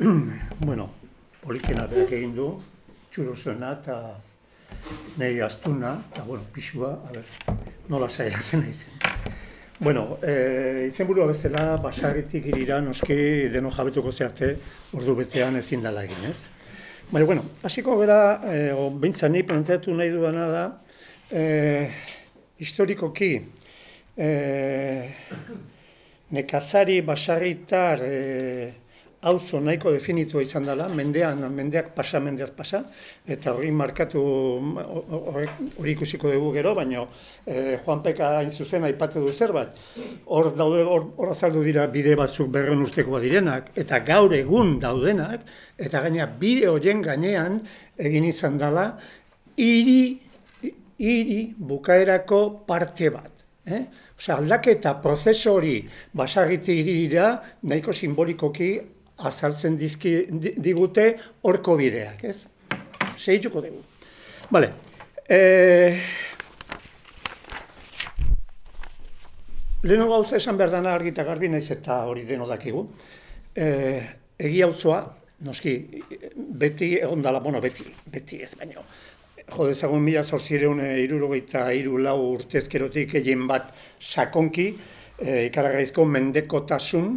bueno, polikena berak egin du, txuruzuena eta nahi astuna, eta bueno, pixua, a ber, nola saia zen. Bueno, e, izen burua bezala, basarritzik irira, noski deno jabetuko zearte, ordu betean ezin dela egin, ez? Baina, bueno, hasiko bera, e, o, bintzan ni planteatu nahi duana da, e, historikoki, e, nekazari basarritar, e, auzo nahiko definitua izan dela, mendean, mendeak pasa, mendeak pasa, eta hori markatu, hori ikusiko dugu gero, baina eh, Juan Peka hain zuzen aipatu du zerbait. Hor daude, hor azaldu dira bide batzuk berren urtekoa direnak, eta gaur egun daudenak, eta gaina bide horien gainean egin izan dela, hiri, hiri bukaerako parte bat. Eh? Osa, aldaketa prozeso hori basagitzi dira nahiko simbolikoki azaltzen dizki, digute horko bideak, ez? Seituko dugu. Bale, e... Leheno gauza esan behar dana argita garbi naiz eta hori deno dakigu. E, egi hau noski, beti egon dala, bueno, beti, beti ez baino. Jo dezagun mila zortzireun irurogeita iru lau urtezkerotik egin bat sakonki, e, ikaragaizko mendekotasun,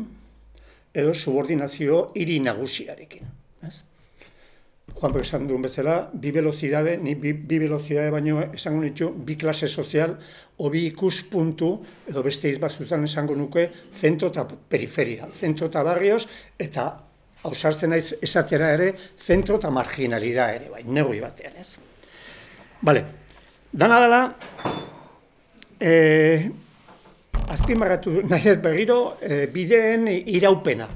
edo subordinazio hiri nagusiarekin. Ez? Juan esan duen bezala, bi velozidade, ni bi, bi velozidade baino esango nitu, bi klase sozial, o bi ikuspuntu, edo beste izbazutan esango nuke, zentro eta periferia, zentro eta barrios, eta hausartzen naiz esatera ere, zentro eta marginalida ere, bai, negoi batean, ez? Bale, dana dela, eh, azpimarratu nahi ez berriro e, bideen iraupena.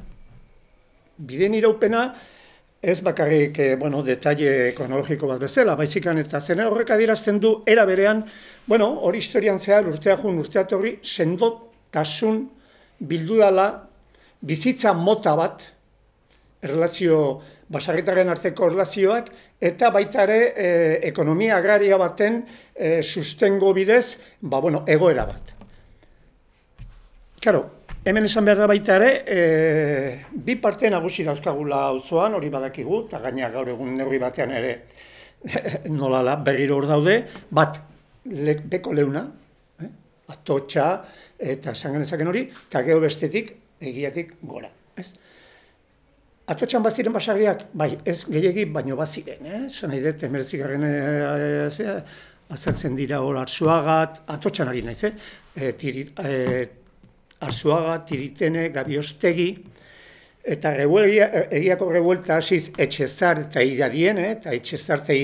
Bideen iraupena ez bakarrik e, bueno, detalle kronologiko bat bezala, baizikan eta zene horrek adirazten du era berean, bueno, hori historian zehar urtea jun urtea hori sendotasun bildu dela bizitza mota bat erlazio basarritaren arteko erlazioak eta baita ere e, ekonomia agraria baten e, sustengo bidez, ba, bueno, egoera bat. Karo, hemen esan behar da baita ere, e, bi parte nagusi dauzkagula auzoan hori badakigu, eta gaina gaur egun neurri batean ere nolala berriro hor daude, bat le, beko leuna, eh? atotxa eta esan hori, eta geho bestetik egiatik gora. Ez? Atotxan baziren basarriak, bai, ez gehiagi, baino baziren, eh? Zan nahi dut, emertzik garen e, e, azaltzen dira hor arzuagat, atotxan ari naiz, eh? E, tiri, e, Arzuaga, Tiritene, Gabiostegi, eta egiako revuelta hasiz etxezar eta iradiene, eta etxezar eta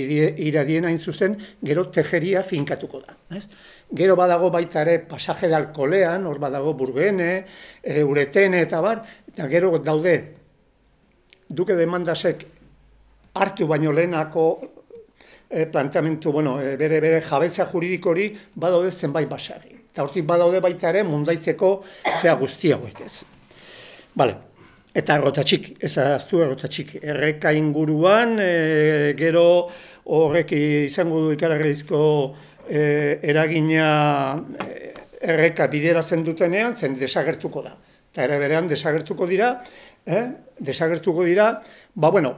iradiene hain zuzen, gero tejeria finkatuko da. Ez? Gero badago baita ere pasaje de alkolean, hor badago burgene, e, uretene eta bar, eta gero daude duke demandasek hartu baino lehenako e, planteamentu, bueno, e, bere, bere jabetza juridikori badaude zenbait basari eta hortik badaude baita ere mundaitzeko zea guztia ez. Bale, eta errotatxik, ez aztu errotatxik, erreka inguruan, e, gero horrek izango du ikaragrezko e, eragina e, erreka bidera dutenean, zen desagertuko da. Eta ere berean desagertuko dira, eh? desagertuko dira, ba bueno,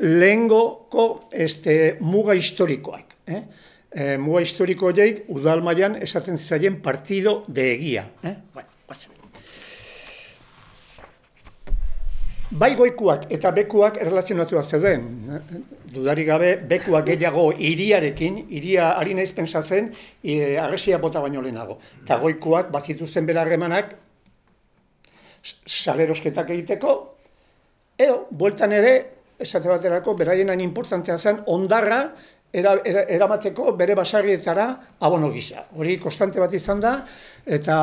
lehengoko este, muga historikoak. Eh? E, muga historiko horiek udal mailan esaten zaien partido de egia. Eh? Bueno, bai goikuak eta bekuak erlazionatuak zeuden. Dudari gabe, bekuak gehiago iriarekin, iria ari naiz pensatzen, e, arresia bota baino lehenago. Eta goikuak bazituzten belarremanak salerosketak egiteko, edo, bueltan ere, esate baterako, beraien hain importantea zen, ondarra era, era, eramateko bere basarrietara abono gisa. Hori konstante bat izan da, eta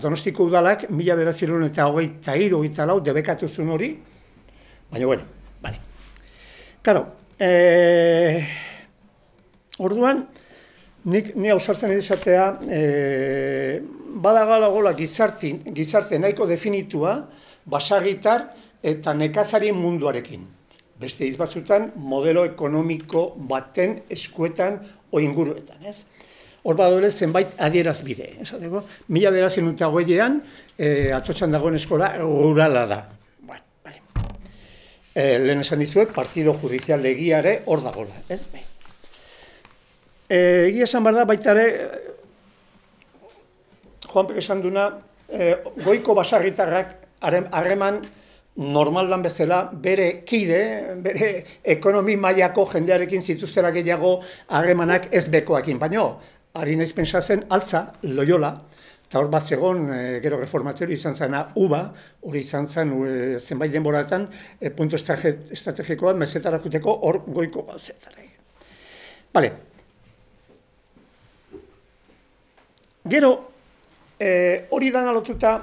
donostiko udalak mila berazirun eta hogei hiru eta lau debekatu zuen hori, baina bueno, bale. Karo, e, orduan, nik ni ausartzen izatea, e, badagala gola gizarte, gizarte nahiko definitua, basarritar eta nekazari munduarekin beste izbazutan modelo ekonomiko baten eskuetan o inguruetan, ez? Hor badore zenbait adieraz bide, ez? Mila derazen eta goeiean, e, atotxan dagoen eskola rurala da. Bueno, vale. e, lehen esan dizuet, partido judizial legiare hor dagoela, ez? E, egia esan behar da, baita ere, Juan Pek esan duna, e, goiko basarritarrak harreman normaldan bezala bere kide, bere ekonomi mailako jendearekin zituztera gehiago harremanak ez bekoakin. Baina, ari naiz pensatzen, altza, loiola, eta hor bat zegoen, e, gero reformatori izan zena UBA, hori izan zen e, zenbait denboratan, e, puntu estrategikoa mesetarakuteko hor goiko bat zetara. Bale. Gero, e, hori dan alotuta,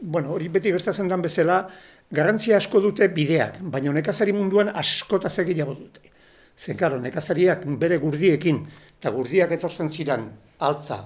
bueno, hori beti gertatzen dan bezala, garrantzia asko dute bideak, baina nekazari munduan askota egiago dute. Zer, karo, nekazariak bere gurdiekin, eta gurdiak etortzen ziren altza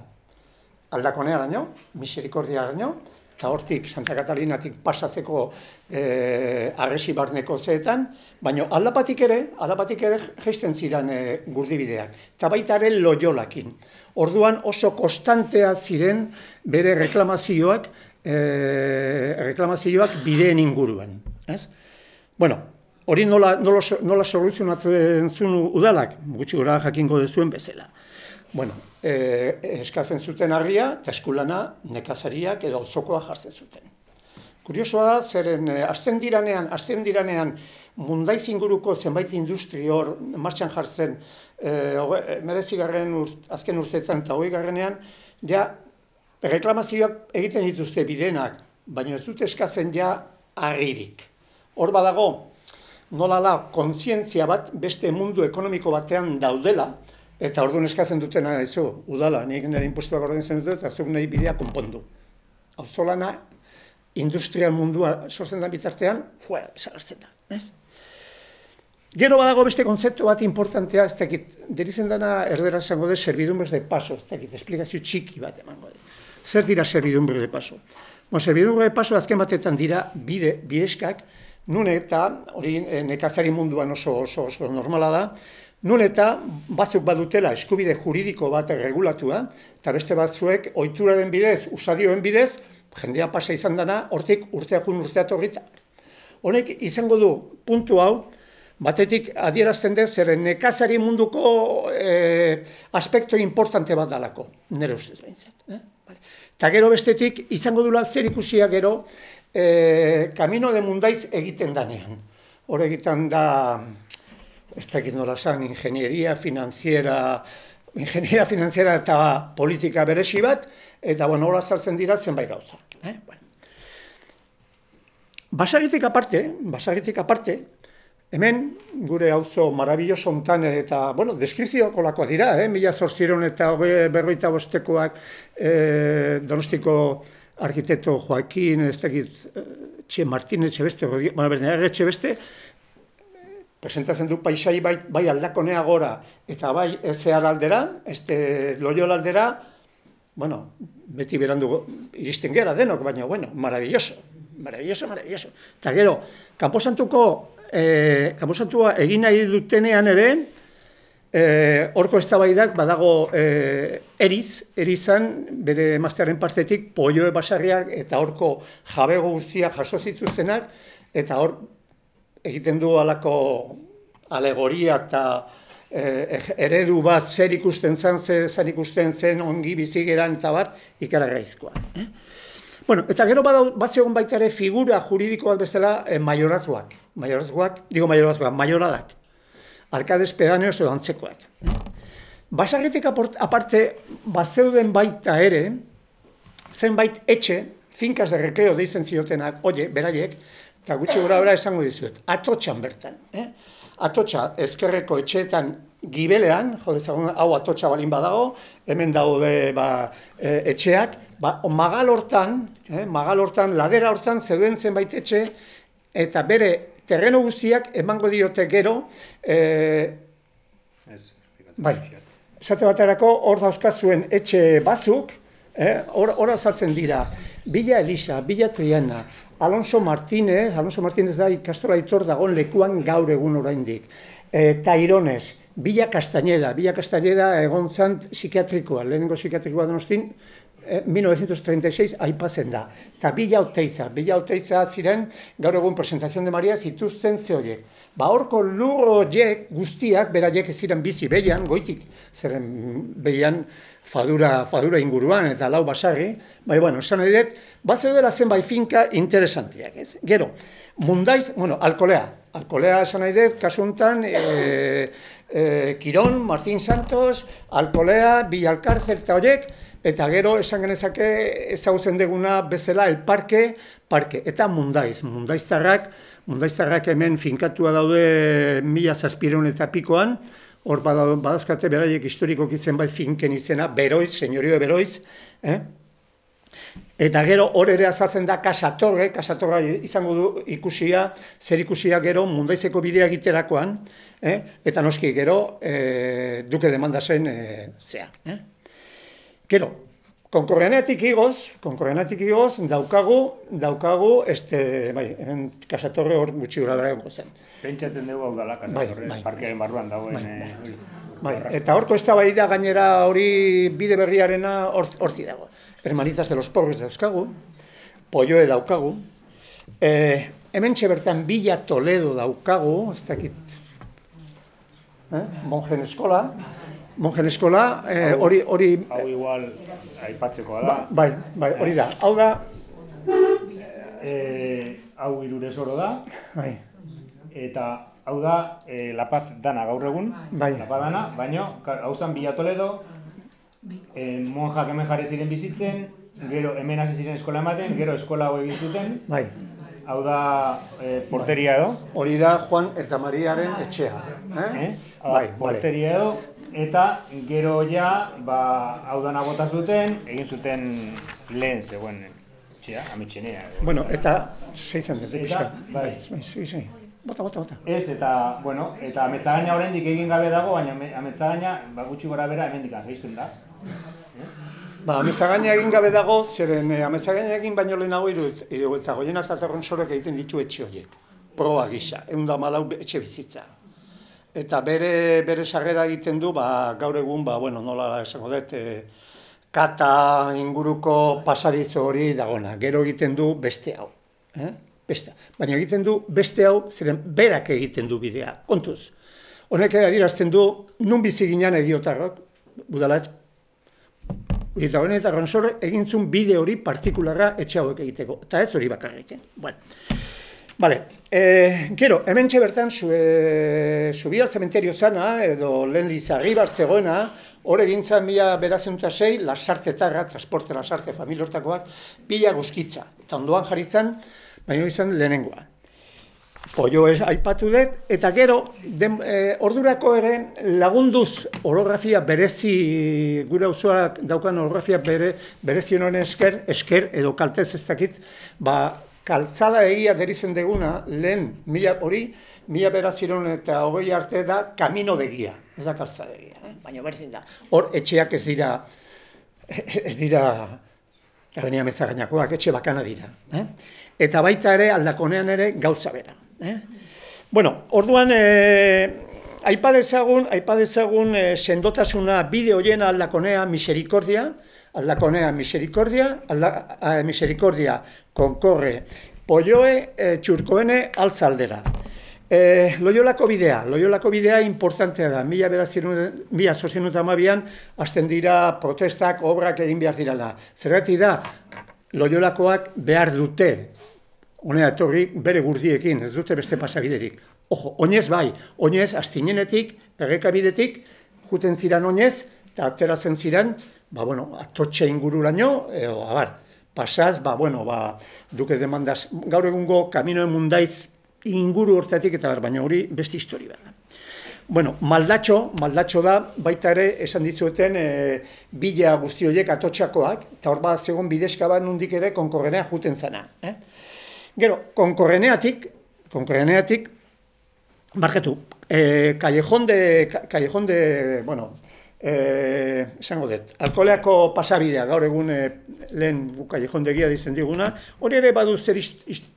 aldakonea araño, miserikordia araño, eta hortik Santa Katalinatik pasatzeko e, arresi barneko zeetan, baina aldapatik ere, aldapatik ere geisten ziren e, gurdibideak, eta baita ere loiolakin. Orduan oso konstantea ziren bere reklamazioak, e, reklamazioak bideen inguruan. Ez? Bueno, hori nola, nola, nola soluzionatzen zuen udalak, gutxi gora jakingo dezuen bezala. Bueno, e, eskatzen zuten harria, eta eskulana nekazariak edo zokoa jartzen zuten. Kuriosoa da, zeren, e, azten diranean, azten diranean, mundaiz inguruko zenbait industri hor martxan jartzen, e, merezigarren azken urteetan eta hoi garrenean, ja, reklamazioak egiten dituzte bidenak, baina ez dute eskatzen ja harririk. Hor badago, nola da, kontzientzia bat beste mundu ekonomiko batean daudela, eta orduan eskatzen dutena ezo, udala, nik nire impostuak ordaintzen dut, eta zuk nahi bidea konpondu. Hau zolana, industrial mundua sortzen da bitartean, fuera, esagartzen da. Ez? Gero badago beste kontzeptu bat importantea, ez dakit, derizen dana erdera zango de servidumbres de paso, ez dakit, esplikazio txiki bat emango da. Zer dira servidumbre de paso? Bo, servidumbre de paso azken batetan dira bide, bideskak, nun eta, hori eh, nekazari munduan oso, oso, oso normala da, nun eta batzuk badutela eskubide juridiko bat regulatua, eta beste batzuek ohituraren bidez, usadioen bidez, jendea pasa izan dana, hortik urteakun urteat horrita. Honek izango du puntu hau, batetik adierazten dez, zer nekazari munduko e, aspekto importante bat dalako, nire ustez behintzat. Eh? Eta gero bestetik, izango dula zer ikusia gero, e, kamino de mundaiz egiten danean. Hor egiten da, ez dakit nola san, ingenieria finanziera, ingenieria finanziera eta politika beresi bat, eta bueno, hola zartzen dira zenbait gauza. Eh? Bueno. Basagitik aparte, basagitik aparte, hemen gure auzo marabilloso hontan eta, bueno, deskripzio kolakoa dira, eh? mila zortziron eta berroita bostekoak eh, donostiko arkitekto Joaquin, ez dakit, eh, Txe Martínez, Txebeste, bueno, berne, Txebeste, presentatzen du paisai bai, bai aldakonea gora, eta bai ezear aldera, este loiola aldera, bueno, beti berandu iristen gera denok, baina, bueno, maravilloso, maravilloso, maravilloso. Eta gero, Kamposantuko, eh, Kamposantua egin nahi dutenean ere, E, horko eztabaidak badago e, eriz, erizan, bere emaztearen partetik, pollo basarriak eta horko jabego guztia jaso zituztenak, eta hor egiten du alako alegoria eta e, eredu bat zer ikusten zen, zer, ikusten zen ongi bizigeran eta bar, ikaragaizkoa. Eh? Bueno, eta gero bat zegoen baita ere figura juridiko bestela e, maiorazgoak. Maiorazgoak, digo maiorazgoak, maioradak arkadez pedaneoz edo antzekoak. Basarritik aparte, bazeuden baita ere, zenbait etxe, finkas de rekreo deizen ziotenak, oie, beraiek, eta gutxi gura bera esango dizuet, atotxan bertan. Eh? Atotxa ezkerreko etxeetan gibelean, jo dezagun, hau atotxa balin badago, hemen daude ba, e, etxeak, ba, magal hortan, eh, magal hortan, ladera hortan, zeuden zenbait etxe, eta bere terreno guztiak emango diote gero, e, bai, esate baterako hor dauzkazuen etxe bazuk, eh, hor eh, azaltzen dira, Bila Elisa, Bila Triana, Alonso Martínez, Alonso Martínez da ikastola itor dagoen lekuan gaur egun oraindik. E, Tairones, Bila Castañeda, Bila Castañeda egon zan psikiatrikoa, lehenengo psikiatrikoa donostin, 1936 aipatzen da. Eta bila oteiza, bila oteiza ziren gaur egun presentazion de Maria zituzten ze. Ba horko lur horiek guztiak beraiek ez ziren bizi behian, goitik, zeren behian fadura, fadura inguruan eta lau basarri, bai, bueno, esan dut, bat zeudela zenbait finka interesantiak, ez? Gero, mundaiz, bueno, alkolea, alkolea esan nahi dut, kasu honetan, e, e, Kiron, Martín Santos, alkolea, Bilalkarzer eta horiek, eta gero esan genezake ezagutzen deguna bezala el parke, parke, eta mundaiz, mundaiztarrak, mundaiztarrak hemen finkatua daude mila zazpireun eta pikoan, hor badazkate beraiek historikoki zenbait finken izena, beroiz, senyorio beroiz, eh? Eta gero hor ere azaltzen da kasatorre, kasatorre izango du ikusia, zer ikusia gero mundaizeko bidea egiterakoan, eh? eta noski gero e, duke demanda zen e, zea. Eh? Gero, konkorrenetik igoz, konkorrenetik igoz, daukagu, daukagu, este, bai, en kasatorre hor gutxi gura dara zen. Pentsatzen dugu hau dala, kasatorre, bai, bai, parkearen barruan dagoen. Bai, bai. bai, eta horko ez da gainera hori bide berriarena hortzi dago. Hermanitas de los pobres dauzkagu, polloe daukagu, eh, hemen bertan Bila Toledo daukagu, ez dakit, eh? monjen eskola, monjen eskola, eh, hori... hori hau igual aipatzekoa da. Ba, bai, bai, hori da, hau da... Eh, hau irurez oro da, bai. eta hau da eh, La Paz dana gaur egun, bai. La Paz dana, baina hau zan Bila Toledo, eh, monjak hemen jarri ziren bizitzen, gero hemen hasi ziren eskola ematen, gero eskola hau egin zuten. Bai. Hau da eh, porteria edo. Hori da Juan eta Mariaren etxea. Eh? Eh? Bai, porteria edo. Eta gero ja, ba, hau dana bota zuten, egin zuten lehen zegoen etxea, ametxenea. Bueno, eta seizan dut, Eta, bai. Bai, bai, bai. Bota, bota, bota. Ez, eta, bueno, eta ametzagaina oraindik egin gabe dago, baina ame- ametzagaina, ba, gutxi gora bera, hemendik jaisten da. Ba, amezagaina egin gabe dago, zeren eh, amezagaina egin baino lehenago irut, irudetza, goien azaterron sorok egiten ditu etxe horiek. Proba gisa, egun da malau etxe bizitza. Eta bere, bere sarrera egiten du, ba, gaur egun, ba, bueno, nola esango dut, e, kata inguruko pasadizo hori dagona. Gero egiten du beste hau. Eh? Beste. Baina egiten du beste hau, ziren berak egiten du bidea. Kontuz. Honek adierazten du, nun bizi ginen egiotarrok, budalatz, Eta honen eta ronsor egintzun bide hori partikularra etxe hauek egiteko. Eta ez hori bakarrik. eh? Bueno. Vale. E, gero, hemen bertan zu, e, Zubial Zementerio zana, edo lehen lizarri zegoena, hor egintzen mila berazentuta sei, lasartetarra, transporte lasarte familiortakoak, pila guzkitza. Eta ondoan jarri zen, baina izan lehenengoa. Pollo ez aipatu dut, eta gero, den, e, ordurako ere lagunduz orografia berezi, gure auzoak daukan orografia bere, berezi honen esker, esker edo kaltez ez dakit, ba, kaltzada egia derizen deguna, lehen, mila hori, mila beraziron eta hogei arte da, kamino degia, ez da kaltzada egia, eh? baina berdin da. Hor, etxeak ez dira, ez dira, Abenia mezagainakoak, etxe bakana dira. Eh? Eta baita ere, aldakonean ere, gauza bera. Eh? Bueno, orduan, eh, aipa dezagun, aipa dezagun eh, sendotasuna bide hoien aldakonea misericordia, aldakonea misericordia, alda, eh, misericordia konkorre, polloe, eh, txurkoene, altzaldera. Eh, loiolako bidea, loiolako bidea importantea da, mila berazien, mila mabian, azten dira protestak, obrak egin behar dirala. Zergatik da, loiolakoak behar dute, honea etorri bere gurdiekin, ez dute beste pasabiderik. Ojo, oinez bai, oinez, astinenetik, errekabidetik, juten ziran oinez, eta ateratzen ziren, ba, bueno, atotxe ingururaino, edo, abar, pasaz, ba, bueno, ba, duke demandaz, gaur egungo kaminoen mundaiz inguru hortatik eta baina hori beste histori bat. Bueno, maldatxo, maldatxo da, baita ere esan dizueten e, bila guzti horiek atotxakoak, eta hor bat zegoen bidezka bat nundik ere konkorrenea juten zana. Eh? Gero, konkorreneatik, konkorreneatik, marketu, e, callejón de, callejón de, bueno, eh, esango dut, alkoleako pasabidea, gaur egun e, lehen callejón de guia dizen diguna, hori ere badu zer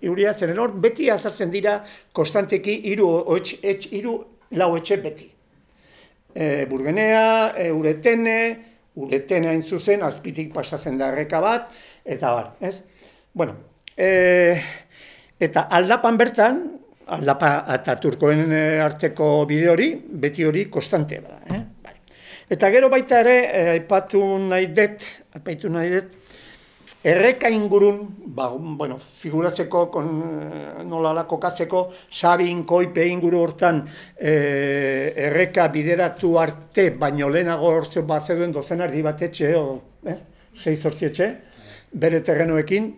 iruria zen hor, beti azartzen dira konstanteki hiru etx, etx, hiru lau etxe beti. E, burgenea, e, uretene, Ureten hain zuzen, azpitik pasatzen da erreka bat, eta bar, ez? Bueno, e, eta aldapan bertan, aldapa eta turkoen eh, arteko bide hori, beti hori konstante da. Eta gero baita ere, eh, aipatu nahi dut, aipatu nahi dut, erreka ingurun, ba, bueno, figuratzeko, kon, eh, nola kokatzeko, sabin, koipe inguru hortan e, erreka bideratu arte, baino lehenago hortze bat zeduen dozen ardi bat etxe, o, eh? sei etxe, bere terrenoekin,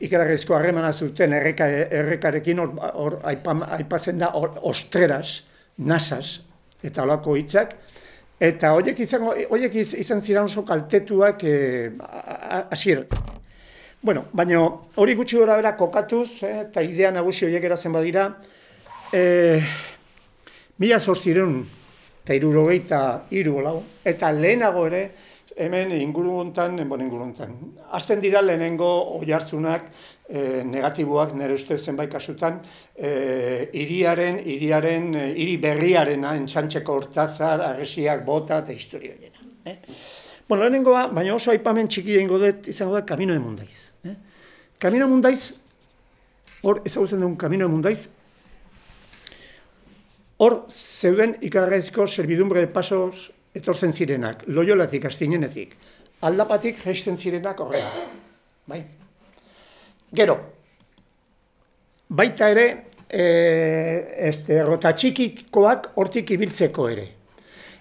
ikeragezko harremana zuten erreka, errekarekin hor, hor aipatzen da or, ostreras, nasas, eta olako hitzak, eta horiek izango, horiek izan ziren oso kaltetuak eh, Bueno, baina hori gutxi gora bera kokatuz, eh, eta idea nagusi horiek erazen badira, eh, mila zortzireun, eta irurogeita iru lau, eta lehenago ere, hemen inguru gontan, bon, inguru gontan. Azten dira lehenengo oi e, negatiboak nire uste zenbait kasutan, e, iriaren, iriaren, e, iri berriarena, entxantxeko hortazar, agresiak, bota eta historia jena. Eh? Bueno, lehenengoa, baina oso aipamen txiki egingo dut, izango da, Kamino de Mundaiz. Eh? Kamino de hor, ezagutzen dugun Kamino de Mundaiz, hor, zeuden ikaragaizko servidumbre de pasos etortzen zirenak, loiolatik, astinenetik, aldapatik gesten zirenak horrela. Bai? Gero, baita ere, e, este, rota txikikoak hortik ibiltzeko ere.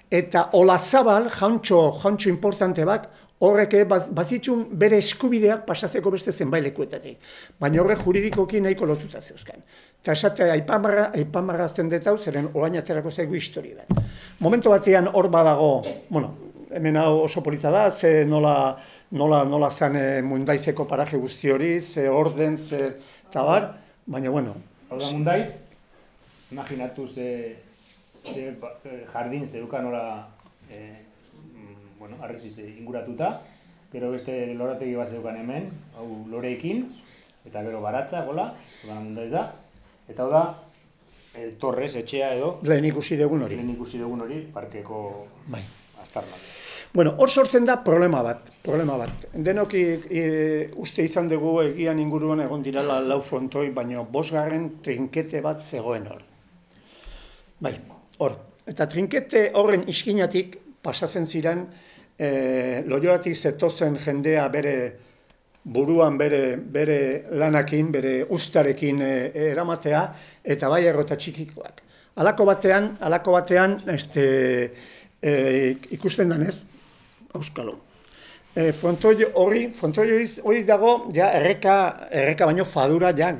Eta olazabal, jauntxo, jauntxo importante bat, horrek bazitxun bere eskubideak pasatzeko beste zenbait lekuetatik. Baina horrek juridikoki nahiko lotuta zeuzkan. Eta esate, aipamarra, aipamarra zendetau, zeren orain atzerako zaigu histori bat. Momentu batean hor badago, bueno, hemen hau oso politza da, ze nola, nola, nola zan e, mundaizeko paraje guzti hori, ze orden, ze tabar, baina bueno. Hau da mundaiz, imaginatu ze, ze eh, jardin zeukan nola, e, bueno, arreziz inguratuta, gero beste lorategi bat zeukan hemen, hau loreekin, eta gero baratza, gola, da mundaiz da, Eta hau da, e, torrez, etxea edo... Lehen ikusi dugun hori. Lehen ikusi dugun hori, parkeko bai. astarnak. Bueno, hor sortzen da problema bat, problema bat. Denok e, uste izan dugu egian inguruan egon dirala lau frontoi, baina bosgarren trinkete bat zegoen hor. Bai, hor. Eta trinkete horren iskinatik pasatzen ziren e, loioratik zetozen jendea bere buruan bere, bere lanakin, bere ustarekin e, eramatea, eta bai errota txikikoak. Alako batean, alako batean, este, e, ikusten danez, auskalo. E, frontoi hori, frontoi hori dago, ja, erreka, erreka baino fadura, ja,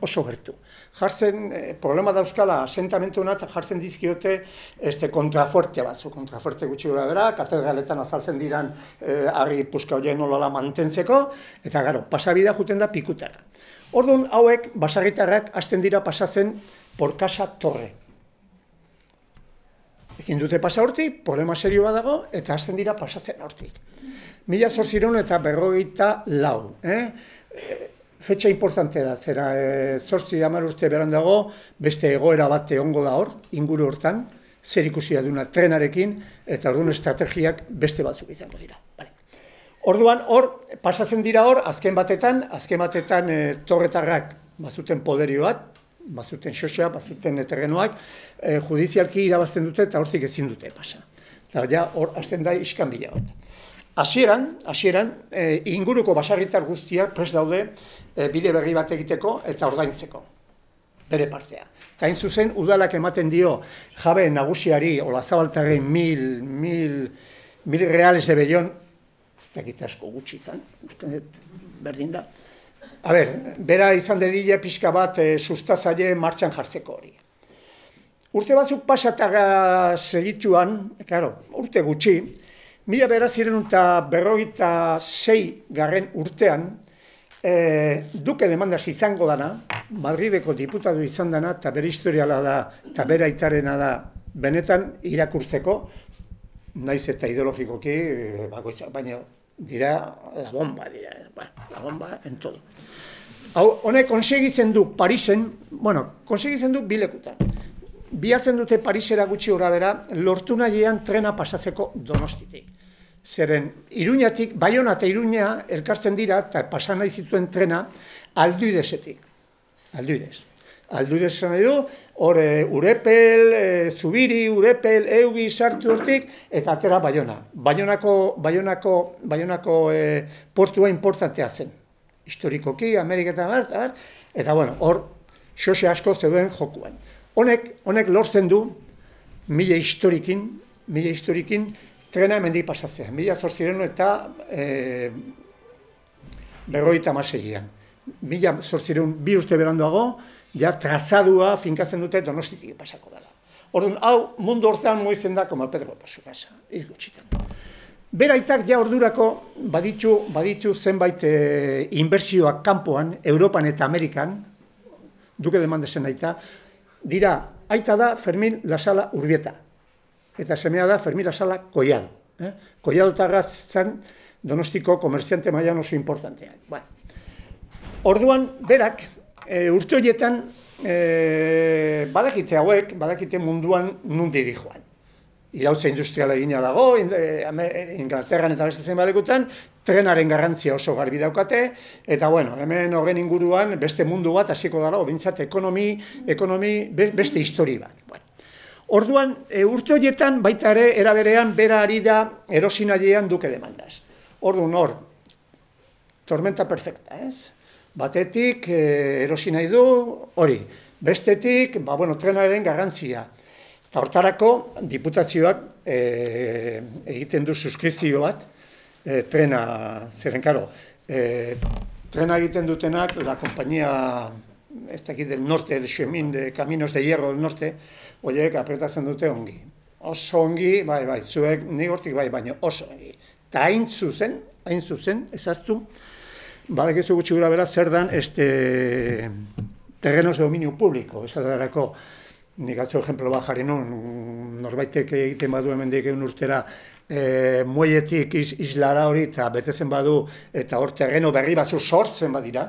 oso gertu jartzen, eh, problema dauzkala, asentamentu nat, jartzen dizkiote este, kontrafuerte bat, kontrafuerte gutxi gura bera, katedraletan azaltzen diran eh, argi puska horien nolola mantentzeko, eta gero, pasabidea juten da pikutara. Orduan, hauek, basarritarrak, hasten dira pasatzen porkasa torre. Ezin dute pasa hortik, problema serio bat dago, eta hasten dira pasatzen hortik. Mila zortziron eta berrogeita lau. Eh? fetxa importante da, zera e, zortzi amar urte beran dago, beste egoera bat egongo da hor, inguru hortan, zer ikusia duna trenarekin, eta orduan estrategiak beste batzuk izango dira. Vale. Orduan, hor, pasatzen dira hor, azken batetan, azken batetan e, torretarrak bazuten poderio bat, bazuten xoxa, bazuten terrenoak, e, judizialki irabazten dute eta hortik ezin dute pasa. Eta ja, hor, azten da iskan bat. Hasieran, hasieran, e, inguruko basarritar guztiak pres daude e, bide berri bat egiteko eta ordaintzeko bere partea. Hain zuzen, udalak ematen dio jabe nagusiari, ola zabaltarren mil, mil, mil reales de bellon, ez asko gutxi izan, uste berdin da. A ber, bera izan dedile pixka bat e, sustazaile martxan jartzeko hori. Urte batzuk pasataga segituan, claro, urte gutxi, Mila beraziren eta berrogeita sei garren urtean, e, duke demandas izango dana, Madrideko diputatu izan dana, eta bere historiala da, eta bere aitarena da, benetan irakurtzeko, naiz eta ideologikoki, e, baina dira la bomba, dira, ba, la bomba en todo. Hau, honek konsegitzen du Parisen, bueno, konsegitzen du bilekutan. Bihartzen dute Parisera gutxi horra bera, lortu nahian trena pasatzeko donostitik Zeren, Iruñatik, Baiona eta Iruña elkartzen dira, eta pasan nahi zituen trena, alduidesetik. Alduidez. Alduidez esan nahi du, hor e, Urepel, e, Zubiri, Urepel, Eugi, sartu hortik, eta atera Baiona. Baionako, Baionako, Baionako e, portua importantea zen. Historikoki, Ameriketan bat, eta, bueno, hor, xose asko zeuden jokuan. Honek, honek lortzen du, mila historikin, mila historikin, trena hemendik pasatzea. Mila zortziren eta e, berroita maseian. Mila zortziren bi urte beranduago, ja trazadua finkatzen dute donostitik pasako dela. Orduan, hau mundu horzean moizen da, koma Pedro pasu kasa, izgutxitan. Beraitak ja ordurako baditzu, baditzu zenbait e, inbertsioak kanpoan, Europan eta Amerikan, duke demandesen aita, dira, aita da Fermin Lasala Urbieta, eta semea da Fermira Sala Koiado. Eh? Koiado zen donostiko komerziante mailan oso importantea. Bueno. Orduan, berak, e, urte horietan, e, badakite hauek, badakite munduan nundi di joan. Irautza industriala egina dago, e, Inglaterran eta beste zen balekutan, trenaren garrantzia oso garbi daukate, eta bueno, hemen horren inguruan beste mundu bat hasiko dara, bintzat ekonomi, ekonomi beste histori bat. Bueno. Orduan, e, urte horietan baita ere eraberean bera ari da erosinailean duke demandaz. Orduan hor, tormenta perfecta, ez? Batetik e, erosi nahi du hori, bestetik, ba, bueno, trenaren garrantzia. Eta hortarako, diputazioak e, egiten du suskripzio bat, e, trena, zeren karo, e, trena egiten dutenak, la kompainia, ez dakit del norte, del Xemin, de Caminos de Hierro del norte, horiek apretatzen dute ongi. Oso ongi, bai, bai, zuek nigortik bai, baina oso ongi. Ta hain zuzen, hain zuzen, ezaztu, balak ez gutxi gura bera, zer dan, este, terrenos dominio publiko, ez adarako, nik atzo ejemplo bat jarri nun, norbaitek egiten badu hemen egun urtera, e, mueietik iz, izlara hori, eta betezen badu, eta hor terreno berri batzu sortzen badira,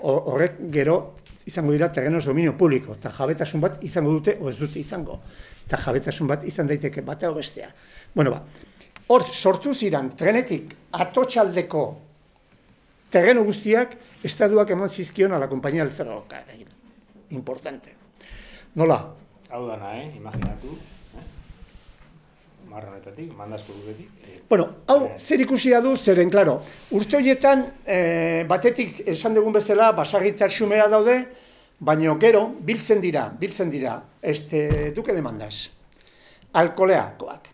horrek gero izango dira terrenos dominio publiko, eta jabetasun bat izango dute, o ez dute izango. Eta jabetasun bat izan daiteke batea bestea. Bueno, ba, hor, sortu ziren trenetik atotxaldeko terreno guztiak, estaduak eman zizkion ala kompainia del ferrocarril. Importante. Nola? Hau dana, eh? Imaginatu marronetatik, mandazko guretik. Eh, bueno, hau, eh, zer ikusia du, zeren, klaro, urte horietan, eh, batetik esan dugun bezala, basagitzar xumea daude, baina gero, biltzen dira, biltzen dira, este, duke demandaz, alkoleakoak,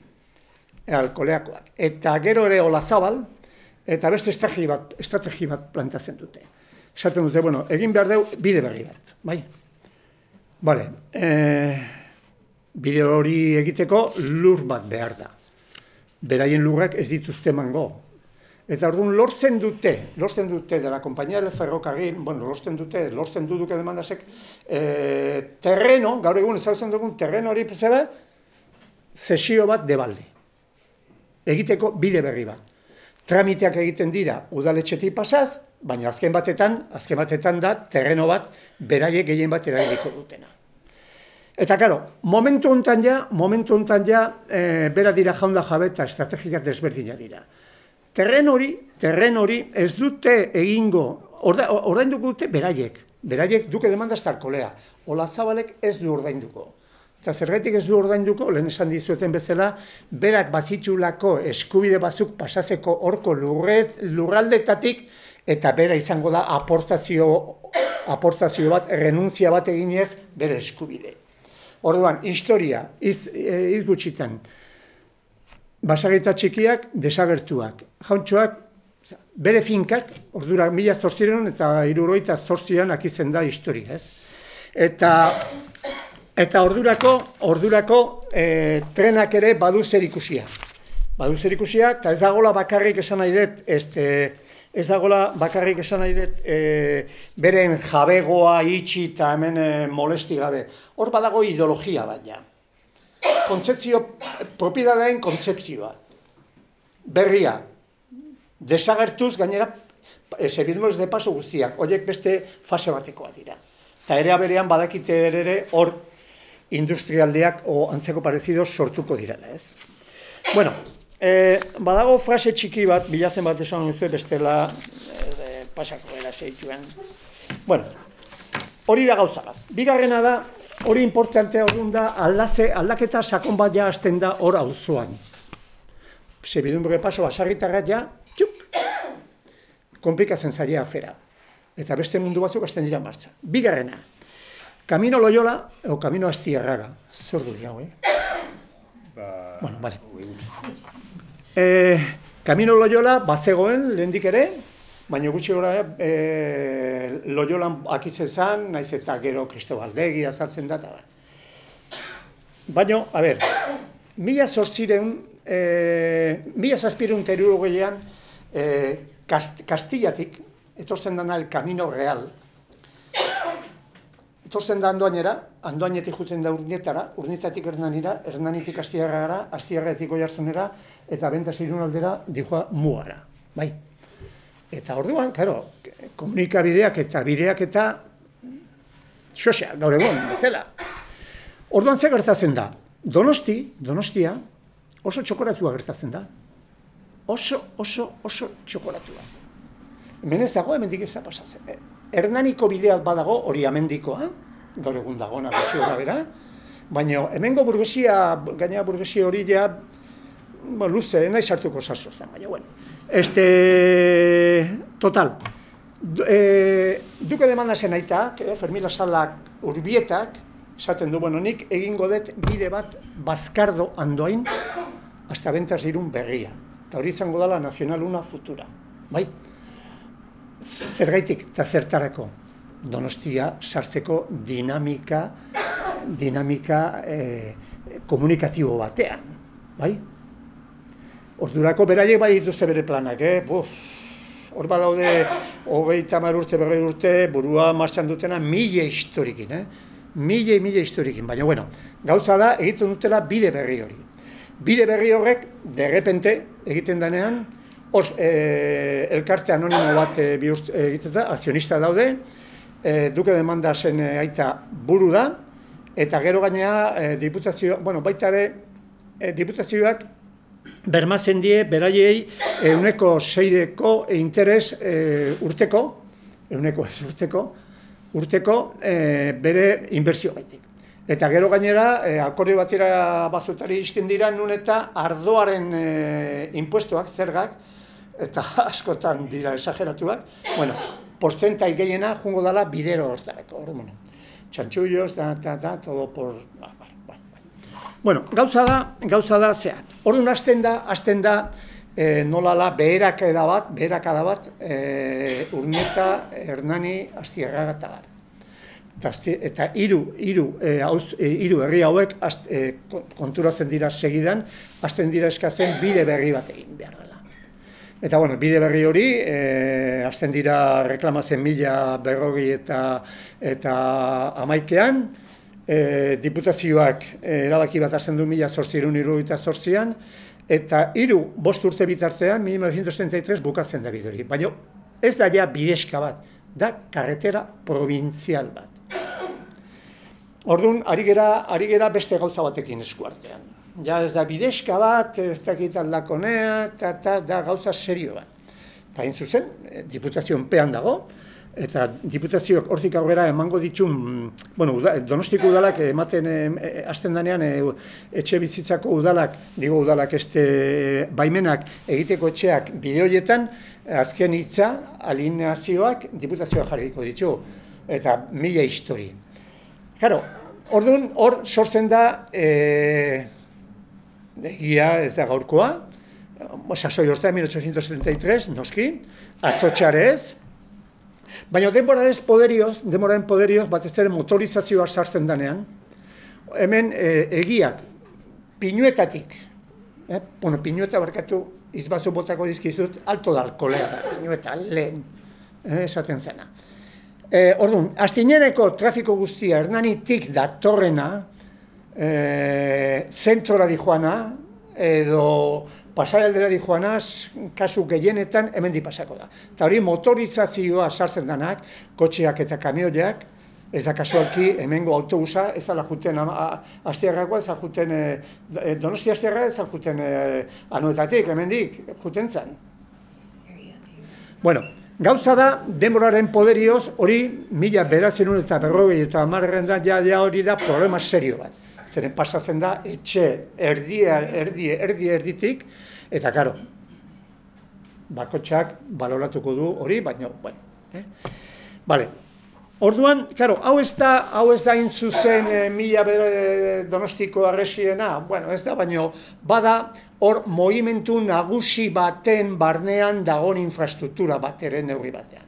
alkoleakoak, eta gero ere olazabal, eta beste estrategi bat, estrategi bat plantatzen dute. Esaten dute, bueno, egin behar dugu bide berri bat, bai? Vale, eh, bideo hori egiteko lur bat behar da. Beraien lurrak ez dituzte mango. Eta orduan lortzen dute, lortzen dute de la compañía del ferrocarril, bueno, lortzen dute, lortzen du duke demandasek, e, terreno, gaur egun ezautzen dugun terreno hori zebe, zesio bat debalde. Egiteko bide berri bat. Tramiteak egiten dira udaletxetik pasaz, baina azken batetan, azken batetan da terreno bat beraiek gehien bat eragiko dutena. Eta karo, momentu hontan ja, momentu hontan ja, e, bera dira jaunda jabe eta estrategika desberdina dira. Terren hori, terren hori ez dute egingo, ordainduko dute beraiek. Beraiek duke demanda estarkolea. Ola zabalek ez du ordainduko. Eta zergaitik ez du ordainduko, lehen esan dizueten bezala, berak bazitxulako eskubide bazuk pasazeko horko lurret, lurraldetatik, eta bera izango da aportazio, aportazio bat, renuntzia bat eginez bere eskubide. Orduan, historia, iz, e, iz gutxitan, basagita txikiak, desagertuak. Jauntxoak, bere finkak, ordura mila zortziren eta iruroita zortzian akizen da historia, ez? Eta, eta ordurako, ordurako e, trenak ere badu zer ikusia. Badu zer ikusia, eta ez dagoela bakarrik esan nahi dut, este, ez dagoela bakarrik esan nahi dut e, beren jabegoa itxi eta hemen e, molesti gabe. Hor badago ideologia baina. Kontzeptzio, propiedadeen kontzeptzioa. Berria. Desagertuz gainera e, zerbidmoz de paso guztiak. Horiek beste fase batekoa dira. Eta ere aberean badakite ere hor industrialdeak o antzeko parezido sortuko direla, ez? Bueno, e, badago frase txiki bat, bilatzen bat esan duzu bestela e, pasako gara zeituen. Bueno, hori da gauza bat. Bigarrena da, hori importantea hori da, aldaze, aldaketa sakon bat ja hasten da hor auzoan. Ze bidun paso basarritarra ja, txup, komplikatzen zaila afera. Eta beste mundu batzuk hasten dira martza. Bigarrena, Camino Loyola, o Camino Astiarraga. Zer du diau, eh? Ba, Bueno, vale. E, Camino Loyola bazegoen lehendik ere, baina gutxi gora e, Loyolan akizezan, naiz eta gero Cristobaldegi azaltzen data bat. Baina, a ber, mila zortzireun, e, mila zazpireun terurogeian, e, kast, Kastillatik, etortzen dana el Camino Real, etortzen da andoainera, andoainetik jutzen da urnietara, urnietatik hernanira, hernanitik astiarragara, astiarraetik oiarzunera, eta bentaz irun aldera dijoa mugara. Bai. Eta orduan, claro, komunikabideak eta bideak eta xoxa, gaur egun, bezala. Orduan ze gertatzen da? Donosti, donostia, oso txokoratua gertatzen da. Oso, oso, oso txokoratua. Hemen ez dago, hemendik ez da pasatzen. Eh, Hernaniko bideak badago, hori amendikoa, gaur egun dago, gutxi gora bera, baina hemengo burgesia, gaina burgesia hori ja, ba, luze, nahi sartuko sasoztan, baina, bueno. Este, total, e, duke demanda zen aitak, eh, Fermila Salak urbietak, esaten du, bueno, nik egingo dut bide bat bazkardo andoain, hasta bentas irun berria. Eta hori izango dela Nazional Una Futura. Bai? Zergaitik eta zertarako? Donostia sartzeko dinamika, dinamika eh, komunikatibo batean. Bai? Ordurako beraiek bai dituzte bere planak, eh? Buf, hor badaude hogeita hamar urte, berroi urte, burua martxan dutena mila historikin, eh? Mila, mila historikin, baina bueno, gauza da egiten dutela bide berri hori. Bide berri horrek, derrepente, egiten denean, os, e, elkarte anonimo bat e, bihurtz- e, egiten da, azionista daude, e, duke demanda zen e, aita buru da, eta gero gainea e, diputazio, bueno, baita ere, e, diputazioak bermatzen die beraiei euneko seireko interes e, urteko, euneko ez urteko, urteko e, bere inbertsio gaitik. Eta gero gainera, e, akordio batera bazutari izten dira, nun eta ardoaren e, impuestoak, zergak, eta askotan dira esageratuak, bueno, porcentai gehiena jungo dala bidero hortareko, hor, bueno, txantxullos, da, da, da, todo por... Ba, ba, ba, ba. Bueno, gauza da, gauza da zeat. Orduan hasten da, hasten da, e, nolala beherakada bat, beherakada bat, e, Urnieta, Hernani, Astiarraga eta gara. Eta, eta hiru, hiru, e, hiru herri hauek ast, e, kon- konturatzen dira segidan, hasten dira eskatzen bide berri bat egin behar. Eta bueno, bide berri hori, e, hasten dira reklamatzen mila berrogi eta, eta amaikean, e, diputazioak e, erabaki bat hasten du mila zortzirun irurogeita zortzian, eta hiru bost urte bitartean, 1933 bukatzen da bide hori. Baina ez da ja bideska bat, da karretera provintzial bat. Orduan, ari gera, ari gera beste gauza batekin esku artean. Ja ez da bideska bat, ez dakit aldakonea, eta ta, da gauza serio bat. Eta hain zuzen, eh, diputazioan pean dago, eta diputazioak hortik aurrera emango ditun, bueno, uda, donostiko udalak ematen eh, eh, hasten danean eh, etxe bizitzako udalak, digo udalak este baimenak egiteko etxeak bideoietan, azken hitza, alineazioak diputazioa jarriko ditu, eta mila histori. Claro, orduan hor sortzen da e, egia ez da gaurkoa, sasoi horta 1873, noski, atotxarez, baina denboraren poderioz, denboraren poderioz, bat ere motorizazioa sartzen danean, hemen e, egiak pinuetatik, eh? bueno, pinueta barkatu izbazu botako dizkizut, alto da alkolea pinueta, lehen, eh, esaten zena. E, orduan, astinereko trafiko guztia hernanitik datorrena, e, zentrora di joana, edo pasaialdera di joanaz, kasu gehienetan hemendi pasako da. Eta hori motorizazioa sartzen danak, kotxeak eta kamioiak, Ez da kasualki hemengo autobusa ez ala juten astiarrakoa, ez juten e, donosti astiarra ez juten e, anuetatik, hemendik, juten zen. Bueno, gauza da, demoraren poderioz, hori mila beratzen eta berrogei eta amarren da, ja, ja hori da problema serio bat. Zeren pasatzen da, etxe erdia, erdi, erdi, erditik, eta karo, bakotxak baloratuko du hori, baina, bueno, eh? Vale, Orduan, claro, hau ez da, hau ez da zuzen e, mila bere donostiko arresiena, bueno, ez da, baino, bada hor movimentu nagusi baten barnean dagoen infrastruktura bat ere neurri batean.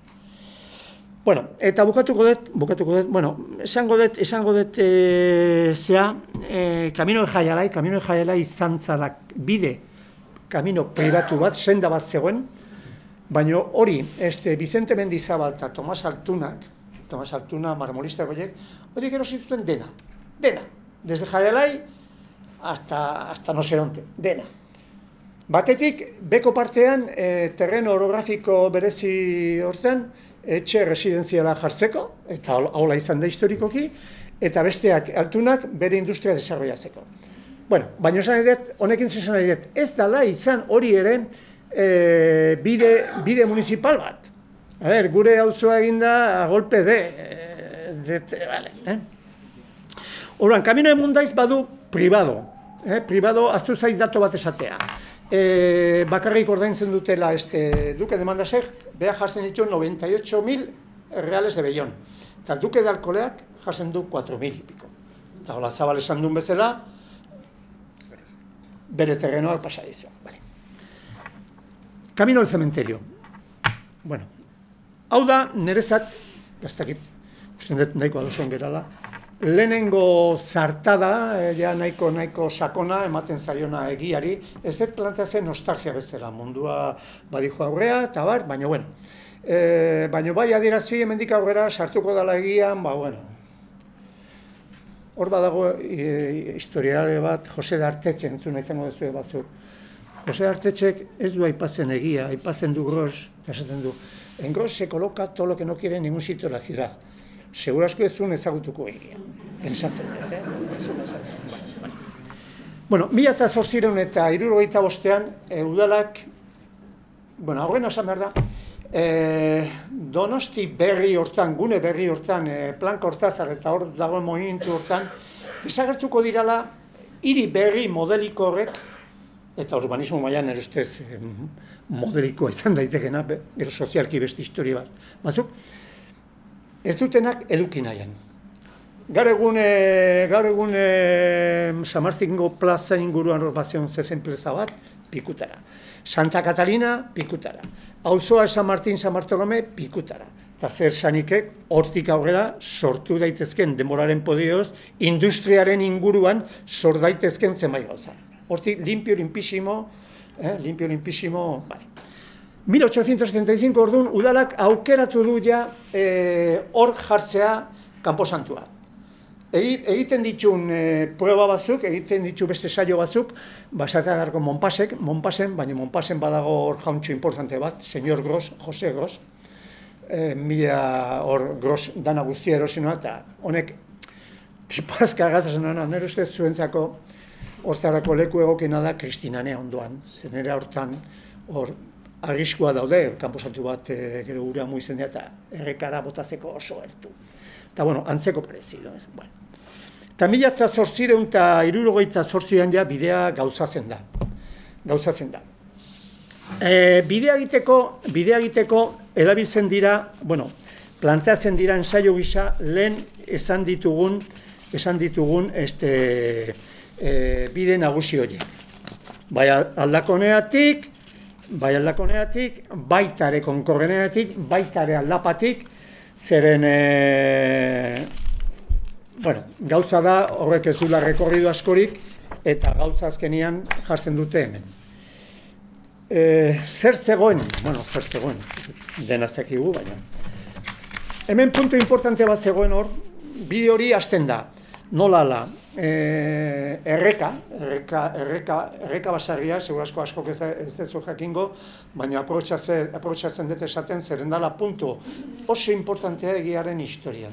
Bueno, eta bukatuko dut, bukatuko dut, bueno, esango dut, esango dut, e, zea, e, kamino de jaialai, kamino de jaialai izan bide, kamino privatu bat, senda bat zegoen, baino hori, este, Vicente Mendizabal eta Tomas Altunak, Tomas Altuna, marmolista goiek, horiek erosi zuten dena, dena, desde Jaialai hasta, hasta no sé dena. Batetik, beko partean, e, terreno orografiko berezi hortzen, etxe residenziala jartzeko, eta haula izan da historikoki, eta besteak altunak bere industria desarrollatzeko. Bueno, baina esan edet, honekin zesan edet, ez dala izan hori ere e, bide, bide municipal bat. A ver, gure auzoa eginda golpe de, de, de vale, eh? Oran, kamino emundaiz badu privado, eh? privado, aztu zaiz dato bat esatea. Eh, bakarrik ordaintzen dutela este duke de Mandasek, beha jasen ditu 98.000 reales de bellón. Eta duke de alkoleak jasen du 4.000 y pico. Eta hola zabal esan duen bezala, bere terrenoa pasadizo. Vale. Camino al cementerio. Bueno, Hau da, nerezat, gaztakit, uste dut nahiko adosuan gerala, lehenengo zartada, eh, ja nahiko nahiko sakona, ematen zaiona egiari, ez ez planteazen nostalgia bezala, mundua badijo aurrea, eta bar, baina bueno. E, baina bai adierazi hemendik aurrera sartuko dela egian, ba bueno. Hor badago e, historiare bat, Jose Dartetxe, entzun nahi zengo dezu batzuk. Jose Dartetxek ez du aipatzen egia, aipatzen du gros, eta esaten du, En Gros se coloca todo lo que no quiere en ningún sitio de la ciudad. Seguro asko ez zuen ezagutuko egia. Pensatzen, eh? Bueno, mila eta zortzireun eta irurogeita bostean, e, udalak, bueno, horren esan behar da, e, donosti berri hortan, gune berri hortan, e, planka hortazar eta hor dagoen movimentu hortan, desagertuko dirala, hiri berri modeliko horrek, eta urbanismo mailan ere ustez, modeliko izan daitekena, gero sozialki beste historia bat. Batzuk, ez dutenak eduki nahian. Gaur egun, e, gaur egun e, Samarzingo plaza inguruan horbazion zezen pleza bat, pikutara. Santa Catalina, pikutara. Auzoa San Martin, San Bartolome, pikutara. Eta zer sanikek, hortik aurrera, sortu daitezken demoraren podioz, industriaren inguruan, sort daitezken zenbait gauza. Hortik, limpio, limpisimo, eh, limpio limpisimo, bai. 1875 orduan udalak aukeratu du ja eh, hor jartzea kanposantua. Egiten ditun e, prueba batzuk, egiten ditu beste saio batzuk, basatea Monpasek, Monpasen, baina Monpasen badago hor jauntxo importante bat, señor Gros, Jose Gros, e, mila hor Gros dana guztia erosinoa, eta honek tipazka agatzen nire ustez zuentzako, hortarako leku egokena da Kristinanea ondoan, zenera hortan hor arriskua daude, kanposatu bat e, gero ura muizen eta errekara botazeko oso ertu. Eta bueno, antzeko parezido, ez? Bueno. Eta mila eta zortzireun eta irurogeita zortzirean ja bidea gauzatzen da. Gauzatzen da. E, bidea egiteko, bidea egiteko erabiltzen dira, bueno, planteatzen dira ensaio gisa lehen esan ditugun, esan ditugun, este, e, bide nagusi horiek. Bai aldakoneatik, bai aldakoneatik, baitare konkorreneatik, baitare aldapatik, zeren e, bueno, gauza da horrek ez dula rekorridu askorik, eta gauza azkenian jartzen dute hemen. E, zer zegoen, bueno, zer zegoen, denazak baina. Hemen puntu importante bat zegoen hor, bide hori hasten da nolala e, erreka, erreka, erreka, erreka basarria, segurasko asko ez, ez ez jakingo, baina aprotxatzen, aprotxatzen dut esaten zerendala puntu oso importantea egiaren historian.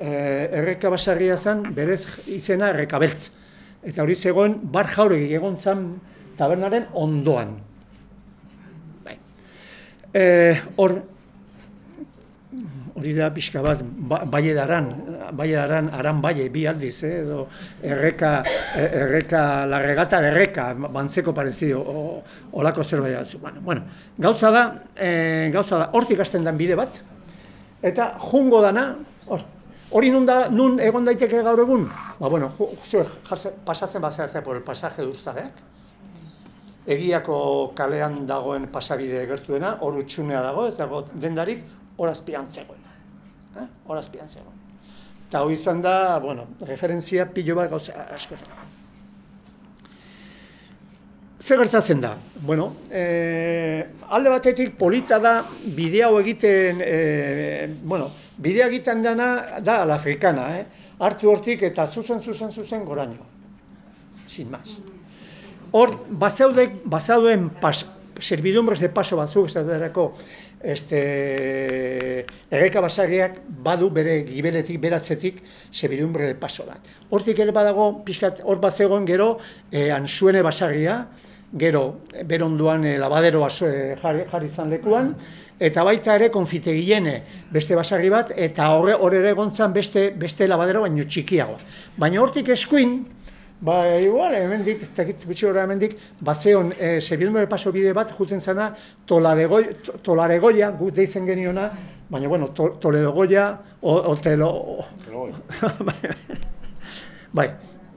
e, erreka basarria zen, berez izena erreka beltz. Eta hori zegoen bar jauregi egon zen tabernaren ondoan. Bai. E, hor, hori da pixka bat, ba, baie daran, baie daran, aran baie, bi aldiz, eh, edo erreka, e, erreka, la regata de erreka, bantzeko parezio, o, olako zerbait. Bueno, bueno, gauza da, e, gauza da, hortik hasten den bide bat, eta jungo dana, hor, hori nun, da, nun egon daiteke gaur egun? Ba, bueno, zuek, pasatzen bazera por el pasaje duzaleak, egiako kalean dagoen pasabide gertuena, hor utxunea dago, ez dago dendarik, horazpian zegoen. Eh? Horazpian zegoen. Eta hori izan da, bueno, referentzia pilo bat gauza askotan. Zer gertatzen da? Bueno, e, alde batetik polita da bidea egiten, e, bueno, bidea egiten dana da la afrikana, eh? hartu hortik eta zuzen, zuzen, zuzen goraino. Sin más. Hor, bazaudek, bazauden pas, servidumbres de paso batzuk, ez este, erreka basariak badu bere gibeletik, beratzetik, sebirumbre de paso da. Hortik ere badago, pixkat, hor bat zegoen gero, e, ansuene basaria, gero, beronduan e, labaderoa e, jarri, jarri zan lekuan, eta baita ere konfitegiene beste basarri bat, eta horre ere gontzan beste, beste labadero baino txikiago. Baina hortik eskuin, Ba, igual, hemendik, ez dakit gutxi horra hemendik, bazeon, e, eh, paso bide bat, jutzen zana, tolaregoia, gut deizen geniona, baina, bueno, to, toledogoia, o, o telo... bai,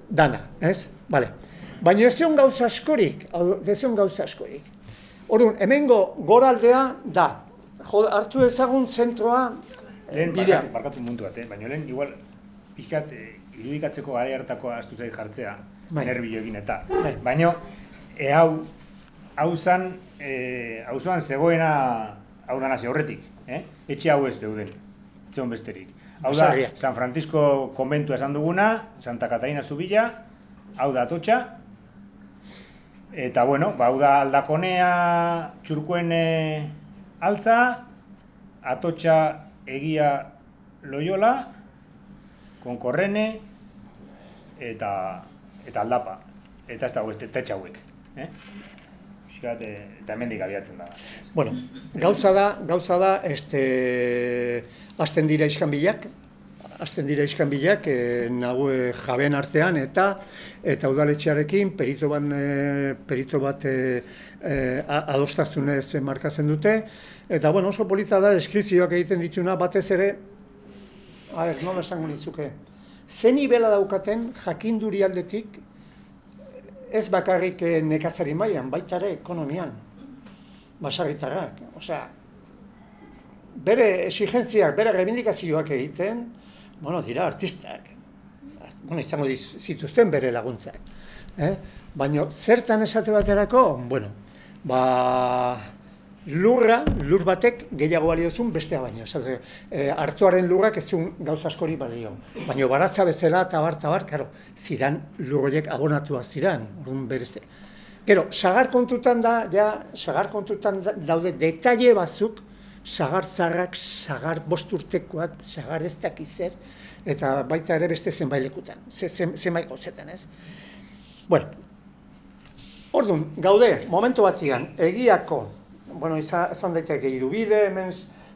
dana, ez? Bale. Baina ez zion gauza askorik, ez zion gauza askorik. Orduan, hemengo goraldea da, jo, hartu ezagun zentroa lehen, bidea. Barkatu, mundu bat, eh? baina lehen, igual, pixkat, eh, irudikatzeko gara hartako astu zait jartzea, bai. nerbio egin eta. Bai. Baina, e, hau, hau zan, e, hau zan zegoena, hau da nazi horretik, eh? etxe hau ez zeuden, etxe besterik. Hau da, San Francisco konbentu esan duguna, Santa Catarina Zubila, hau da atotxa, eta bueno, ba, hau da aldakonea txurkuen e, altza, atotxa egia loiola, konkorrene eta eta aldapa. Eta ez dago ez tetxe hauek. Eh? Fiskat, eta hemendik abiatzen da. Bueno, gauza da, gauza da, este, azten dira iskanbilak, azten dira iskanbilak, e, nago e, jaben artean, eta eta udaletxearekin perito, ban, e, perito bat e, e, adostazunez markatzen dute. Eta, bueno, oso politza da, deskripzioak egiten dituna, batez ere, A ber, nola esango nizuke. Zen ibela daukaten jakinduri aldetik ez bakarrik eh, nekazari mailan, baita ere ekonomian. Basarritarrak. Osea, bere esigentziak, bere reivindikazioak egiten, bueno, dira artistak. Bueno, izango zituzten bere laguntzak. Eh? Baina zertan esate baterako, bueno, ba, lurra, lur batek gehiago balio zuen bestea baino. Zer, e, hartuaren lurrak ez zuen gauza askori balio. Baina baratza bezala eta bar, eta bar, karo, ziran lurroiek abonatua ziran, urun berezte. Gero, sagar kontutan da, ja, sagar kontutan daude detaile batzuk, sagar zarrak, sagar bosturtekoak, sagar ez dakizer, eta baita ere beste zenbailekutan, zenbait gozetan, ez? Bueno, orduan, gaude, momentu batian, egiako bueno, izan daiteke irubide, hemen,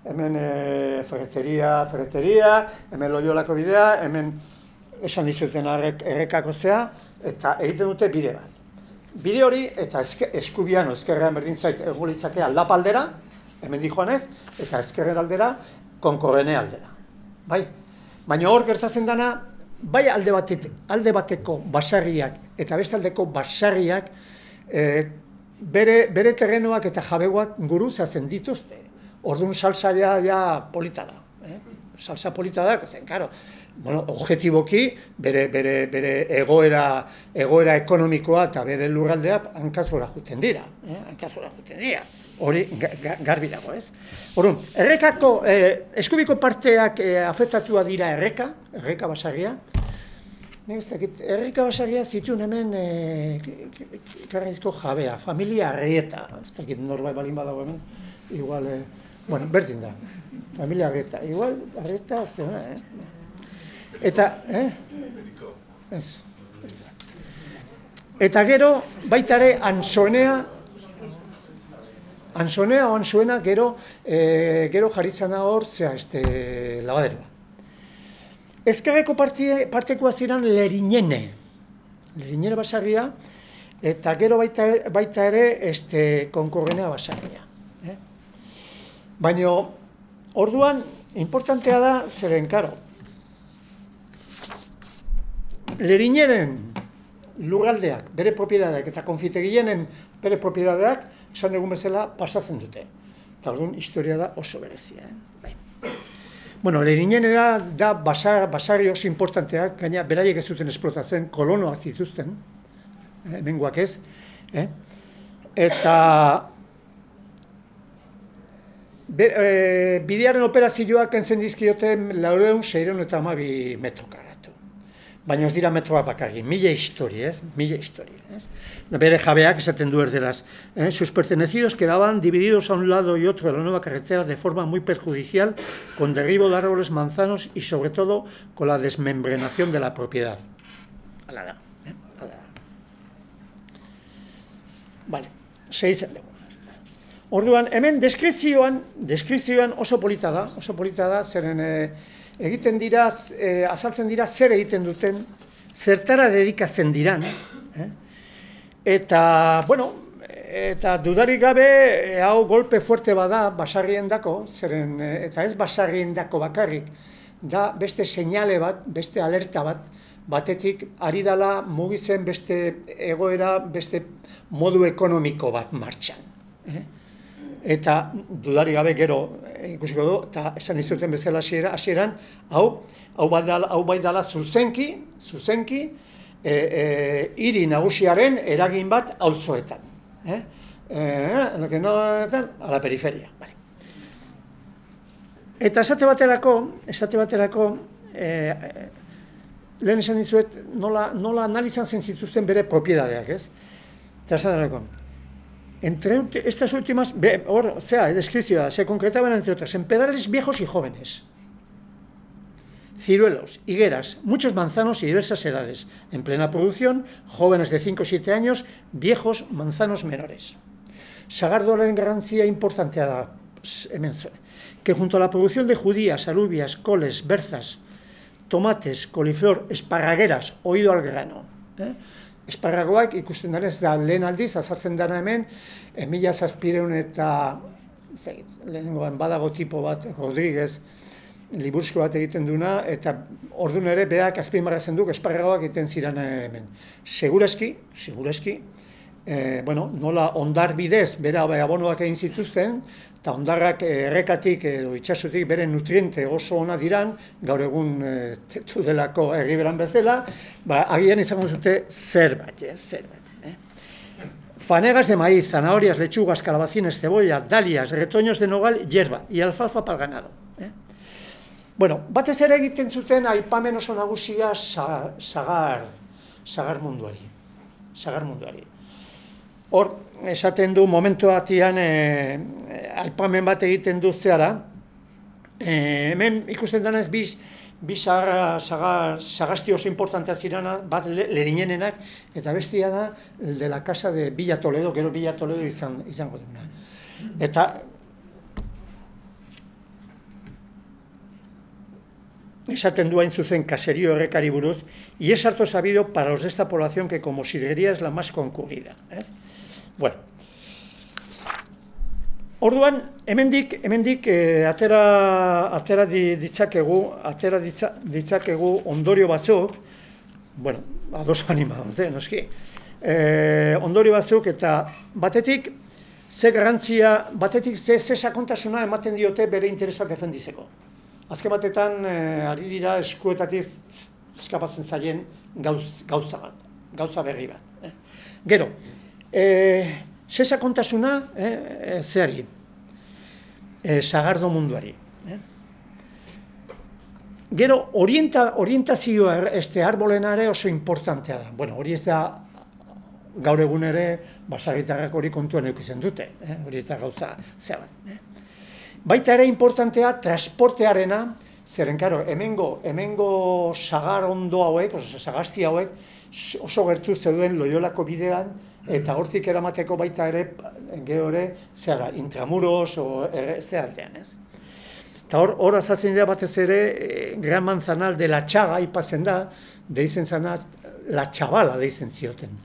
hemen e, ferreteria, ferreteria, hemen loiolako bidea, hemen esan dizuten errekako zea, eta egiten dute bide bat. Bide hori, eta eske, eskubian, ezkerrean berdin zait, egulitzake aldapaldera, hemen dijoan ez, eta ezkerren aldera, konkorrene aldera. Bai? Baina hor gertatzen dana, bai alde, batet, alde bateko basarriak eta bestaldeko basarriak e, bere, bere terrenoak eta jabeguak guruzatzen dituzte. Orduan salsa ja, ja polita da. Eh? Salsa polita da, zen, karo, bueno, objetiboki, bere, bere, bere egoera, egoera ekonomikoa eta bere lurraldea hankazora juten dira. Eh? Hankazora juten dira. Hori garbi dago, ez? Orduan, errekako, eh, eskubiko parteak eh, afektatua dira erreka, erreka basarria, Nik ez dakit, errika basaria zituen hemen e, jabea, familia arrieta, ez dakit norbait balin badago hemen, igual, e, bueno, berdin da, familia arrieta, igual arrieta zena, eh? Eta, eh? Ez. Eta gero, baita ere, ansoenea, ansoenea o ansoena, gero, e, gero jarri hor, zea, este, labaderoa. Ezkerreko partie, partekoa ziren lerinene, lerinene basarria, eta gero baita, baita ere, este, konkorrenea basarria. Eh? Baina, orduan, importantea da, zeren, karo, lerineren lugaldeak, bere propiedadeak eta konfitegienen bere propiedadeak, esan dugun bezala, pasatzen dute. Eta orduan, historia da oso berezia. Eh? Bai. Bueno, lerinien da, basar, basari oso importanteak, gaina beraiek ez zuten esplotatzen, kolonoak zituzten, eh, menguak ez, eh? eta be, e, bidearen operazioak entzen dizkioten laureun, seireun eta amabi metroka baina ez dira metroa bakarri, mila histori, ez? Mila histori, ez? Bere jabeak esaten du erderaz. Eh? Sus pertenecidos quedaban divididos a un lado y otro de la nueva carretera de forma muy perjudicial, con derribo de árboles manzanos y sobre todo con la desmembrenación de la propiedad. Ala da, eh? Ala da. Vale, seitzen dugu. Orduan, hemen deskripzioan, deskripzioan oso polita da, oso polita da. Eh, egiten dira, e, azaltzen dira zer egiten duten, zertara dedikatzen diran. Eh? Eta, bueno, eta dudarik gabe, e, hau golpe fuerte bada basarrien dako, zeren, e, eta ez basarrien dako bakarrik, da beste seinale bat, beste alerta bat, batetik ari dala mugitzen beste egoera, beste modu ekonomiko bat martxan. Eh? Eta dudari gabe gero eh, ikusiko du, eta esan izuten bezala hasiera, hasieran, hau, hau bai dala, hau bai dala zuzenki, zuzenki, e, e, iri nagusiaren eragin bat auzoetan. Eh? E, no, a la periferia. Vale. Eta esate baterako, esate baterako, e, lehen esan dizuet, nola, nola analizan zen zituzten bere propiedadeak, ez? Eta esate Entre estas últimas, o sea, descripción, se concretaban entre otras en perales viejos y jóvenes, ciruelos, higueras, muchos manzanos y diversas edades, en plena producción, jóvenes de 5 o 7 años, viejos manzanos menores. Sagardo la garancia importante a que junto a la producción de judías, alubias, coles, berzas, tomates, coliflor, esparragueras, oído al grano, ¿eh? Esparragoak ikusten denez da lehen aldiz, azartzen dara hemen, emila zazpireun eta lehenengoan badago tipo bat, Rodríguez, libursko bat egiten duna, eta ordun ere beak azpimarrazen duk esparragoak egiten ziren hemen. Segurazki, segurazki, e, bueno, nola ondar bidez, bera abonoak egin zituzten, eta ondarrak errekatik edo itxasutik bere nutriente oso ona diran, gaur egun e, tetu delako erriberan bezala, ba, agian izango zute zer bat, eh, zer bat. Eh? Fanegas de maíz, zanahorias, lechugas, calabacines, cebolla, dalias, retoños de nogal, hierba y alfalfa para ganado. Eh? Bueno, batez ere egiten zuten aipamen oso nagusia sagar, sagar munduari. Sagar munduari. Hor, esaten du momentu batian e, aipamen bat egiten du zehara. E, hemen ikusten denez biz, bi sagasti oso importantea zirana, bat lerinenenak, eta bestia da, de la casa de Villa Toledo, gero Villa Toledo izan, izango duna. Eta esaten duain zuzen kaserio errekari buruz, y es harto sabido para los de esta población que como sidrería es la más concurrida. Eh? Bueno. Orduan, hemendik, hemendik e, atera, atera ditzakegu, atera ditzakegu ondorio batzuk, bueno, ados anima dute, noski, e, ondorio batzuk eta batetik, ze garantzia, batetik ze, ze sakontasuna ematen diote bere interesak defendizeko. Azken batetan, e, ari dira eskuetatik eskapatzen zaien gauz, gauza bat, gauza berri bat. Gero, e, sesa kontasuna e, e, zeari, e, zagardo munduari. E? Gero, orienta, orientazioa este arbolenare oso importantea da. Bueno, hori ez da gaur egun ere basagitarrak hori kontuan eukizen dute. Eh? Hori ez da gauza zea bat. Eh? Baita ere importantea transportearena Zeren, karo, hemengo, hemengo sagar ondo hauek, oso sagasti hauek, oso gertu zeuden loiolako bidean, eta hortik eramateko baita ere, gehore, zehara, intramuros, o, ere, zehartean, ez? Eta hor, hor azatzen dira batez ere, e, gran manzanal de la txaga ipazen da, deizen zana, la txabala deizen zioten.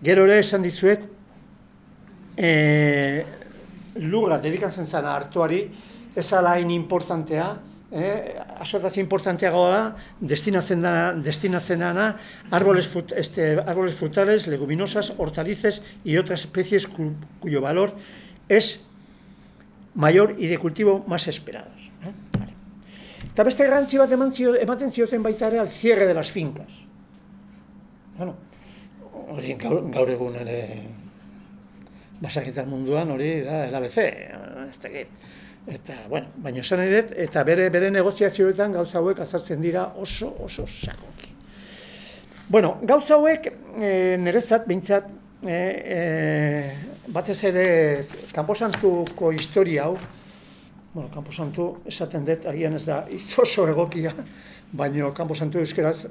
Gero ere esan dizuet, e, lurra dedikatzen zana hartuari, ez ala hain importantea, eh, asotaz importanteagoa da, destinatzen da, destinatzen dana, árboles, frut, este, árboles frutales, leguminosas, hortalices y otras especies cu, cuyo valor es mayor y de cultivo más esperados. Eh? Vale. Eta beste garrantzi bat ematen zioten baita ere al cierre de las fincas. Bueno, hori gaur, gaur egun ere basaketan munduan hori da el ABC, ez dakit. Eta, bueno, baina esan dut, eta bere, bere negoziazioetan gauza hauek azartzen dira oso, oso sakoki. Bueno, gauza hauek e, nerezat, behintzat, e, e, batez ere kanposantuko historia hau, bueno, kanposantu esaten dut, agian ez da, oso egokia, baina kanposantu euskeraz,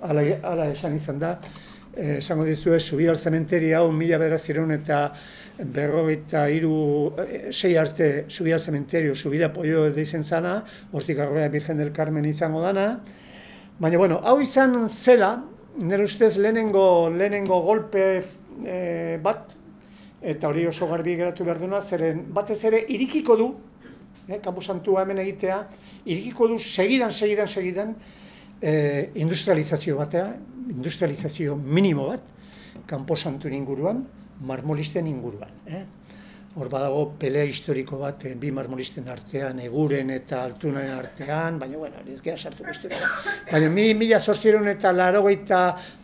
ala, ala esan izan da, eh, esango dizue, subir al cementerio hau mila berazireun eta berrogeita hiru eh, sei arte subir al cementerio, subida pollo deizen zana, hortik aurrera Virgen del Carmen izango dana. Baina, bueno, hau izan zela, nire ustez lehenengo, lehenengo golpe eh, bat, eta hori oso garbi geratu behar duna, zeren batez ere irikiko du, eh, kampu santua hemen egitea, irikiko du segidan, segidan, segidan, eh, industrializazio batea, industrializazio minimo bat, kanpo santuen inguruan, marmolisten inguruan. Eh? Hor badago pelea historiko bat eh, bi marmolisten artean, eguren eta altunaren artean, baina bueno, ez geha sartuko historia. Baina mi mila sortziron eta laro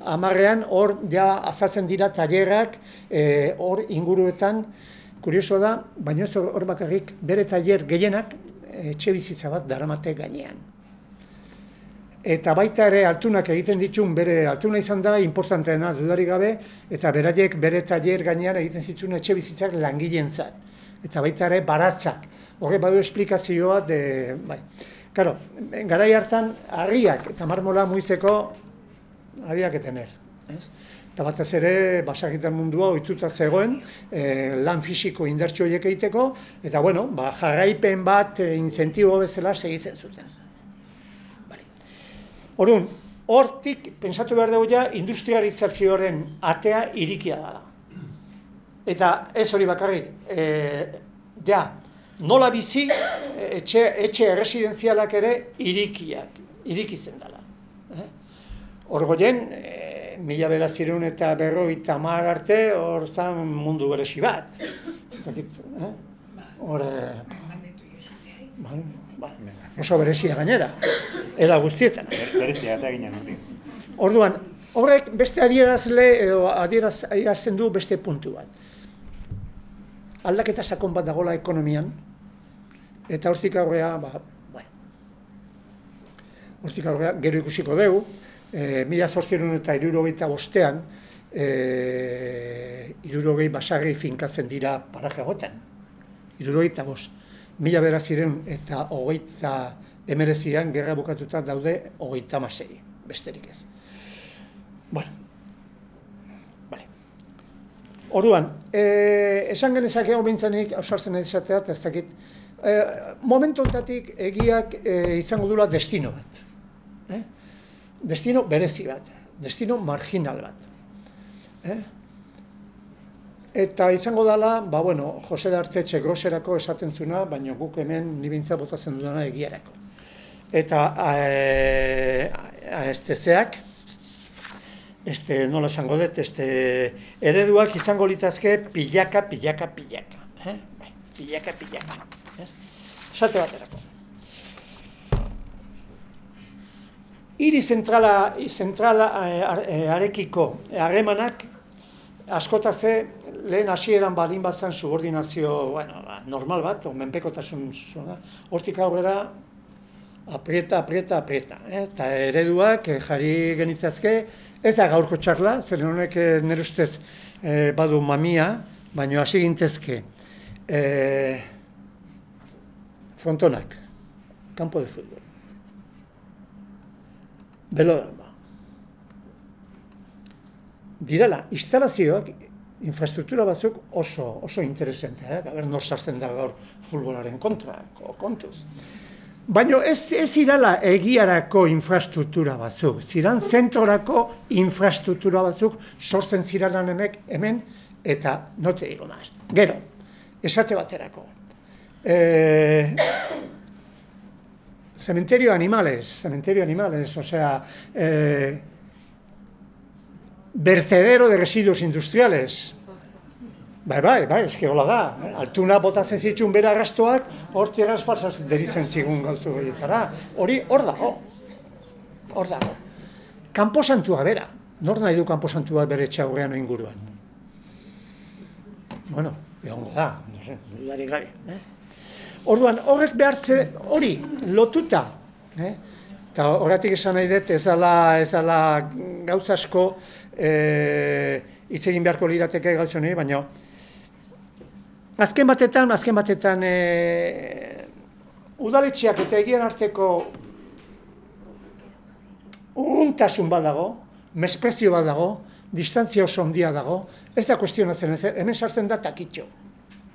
amarrean, hor ja azaltzen dira tailerrak, eh, hor inguruetan, kurioso da, baina hor bakarrik bere tailer gehienak etxe bizitza bat daramate gainean eta baita ere altunak egiten ditun bere altuna izan da importanteena dudari gabe eta beraiek bere tailer gainean egiten zituen etxe bizitzak langileentzat eta baita ere baratzak horre badu esplikazioa de bai claro garai hartan harriak eta marmola muizeko que tener ¿es? Eta batez ere, basakitan mundua ohituta zegoen, e, lan fisiko indartxo egiteko, eta bueno, ba, jarraipen bat, e, bezala segitzen zuten. Orduan, hortik pentsatu behar dugu ja industrializazioaren atea irikia dela. Eta ez hori bakarrik, e, ja, nola bizi etxe, etxe erresidenzialak ere irikiak, irikizen dela. Eh? Orgoien, e, mila bera zireun eta berroi tamar arte, hor zan mundu beresi bat. Eh? Hor, bai, bai, oso berezia gainera era guztietan. Berezia eta ginen hori. Orduan, horrek beste adierazle edo adierazten du beste puntu bat. Aldaketa sakon bat dagola ekonomian, eta hortik aurrea, ba, bueno, hortik aurrea, gero ikusiko dugu, e, mila zortzirun eta irurogeita bostean, e, irurogei basarri finkatzen dira paraje goten. Irurogeita bost. Mila beraziren eta hogeita emerezian gerra bukatuta daude hogeita masei, besterik ez. Bueno, vale. Orduan, e, esan genezak ego bintzanik, ausartzen eta ez dakit, e, momentu egiak e, izango dula destino bat. Eh? Destino berezi bat, destino marginal bat. Eh? Eta izango dela, ba bueno, Jose Dartetxe groserako esaten zuna, baina guk hemen nibintza botatzen dudana egiarako. Eta e, este zeak este nola esango dut este ereduak izango litazke pilaka pilaka pilaka eh? Bai pilaka pilaka eh? Esate baterako. Iri zentrala, zentrala e, arekiko harremanak askota ze lehen hasieran balin bazan subordinazio bueno, normal bat, menpekotasun zona. Hortik aurrera aprieta, aprieta, aprieta. Eh? Eta ereduak eh, jarri genitzazke, ez da gaurko txarla, zer honek eh, nire ustez eh, badu mamia, baina hasi gintezke. Eh, frontonak, campo de fútbol. Belodroma. Direla, instalazioak, infrastruktura batzuk oso, oso interesanteak, haber nor sartzen da gaur futbolaren kontra, ko- kontuz. Baina ez, ez irala egiarako infrastruktura batzuk, ziran zentrorako infrastruktura batzuk sortzen ziralan hemek, hemen, eta note digo naz. Gero, esate baterako. Eh, cementerio animales, cementerio animales, o sea, vertedero de residuos industriales. Bai, bai, bai, eske hola da. Altuna botatzen zituen bera gastoak, hortik falsatzen deritzen zigun gauzu horietara. Hori hor dago. Hor dago. Kanposantua bera. Nor nahi du kanposantua bere etxe aurrean o inguruan? Bueno, egongo da, no sé, dudarik gabe. Eh? Orduan, horrek behartze hori lotuta, eh? eta horretik esan nahi dut, ez dala, ez dala gauza asko eh, hitz egin beharko lirateke gauza honi, baina azken batetan, azken batetan eh, udaletxeak eta egian arteko urruntasun bat dago, mesprezio bat dago, distantzia oso handia dago, ez da kuestionatzen, ez, hemen sartzen da takitxo.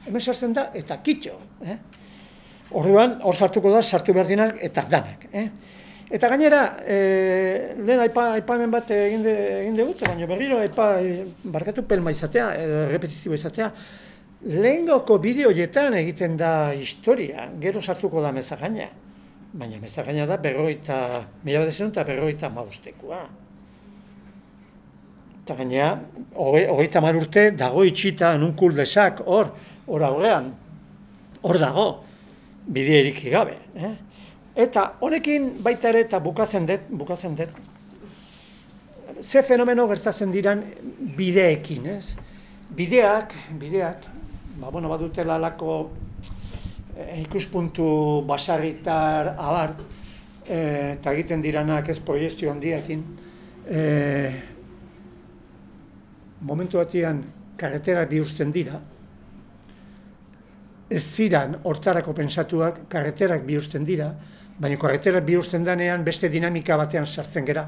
Hemen sartzen da eta kitxo. Eh? Orduan, hor sartuko da, sartu behar dinak eta danak. Eh? Eta gainera, e, lehen aipa, aipamen bat egin, de, egin dugu, baina berriro aipa, e, barkatu pelma izatea, e, repetitibo izatea, lehengoko bideoietan egiten da historia, gero sartuko da mezagaina. Baina mezagaina da berroita, mila bat eta berroita maustekoa. Eta gainera, hoge- hogeita hamar urte dago itxita nun kuldesak, hor, hor aurrean, hor dago, bideerik gabe. Eh? Eta honekin baita ere, eta bukatzen dut, bukatzen dut, ze fenomeno gertatzen diran bideekin, ez? Bideak, bideak, ba, bueno, badutela lako eh, ikuspuntu basarritar abar, eh, eta egiten diranak ez proiezio handiekin, eh, momentu batean karreterak bihurtzen dira, ez ziran hortarako pensatuak karreterak bihurtzen dira, baina karreterak bihurtzen danean beste dinamika batean sartzen gera.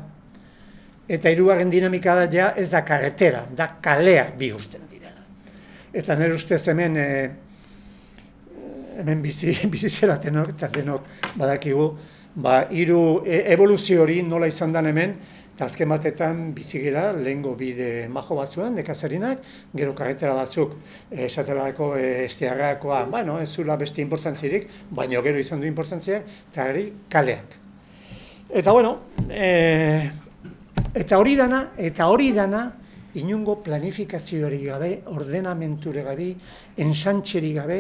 Eta hirugarren dinamika da ja ez da karretera, da kalea bihurtzen dira. Eta nire ustez hemen e, hemen bizi, bizi zeratenok eta denok badakigu, ba, hiru e, evoluzio hori nola izan dan hemen, eta azken batetan bizi gera lehengo bide majo batzuan, nekazarinak, gero karretera batzuk eh, esaterako e, estiarrakoa, bueno, ez zula beste importantzirik, baina gero izan du importantzia, eta gari kaleak. Eta bueno, e, eta hori dana, eta hori dana, inungo planifikazioari gabe, ordenamenture gabe, ensantxeri gabe,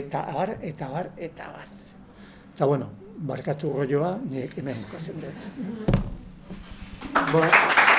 eta abar, eta abar, eta abar. Eta bueno, barkatu rolloa, nik hemen bukatzen dut. Bueno.